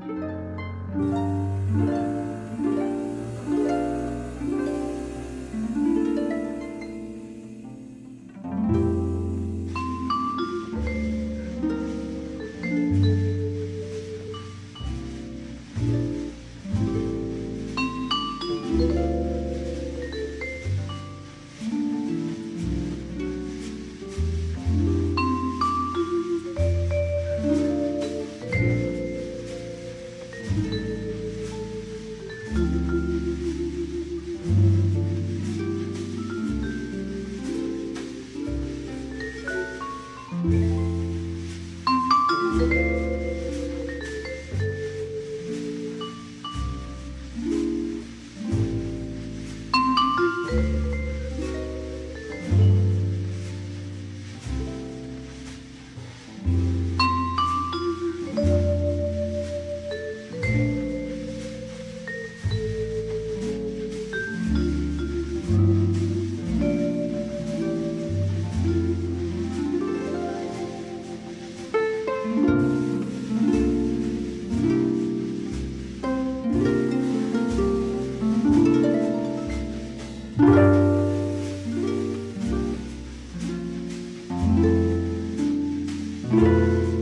Música Música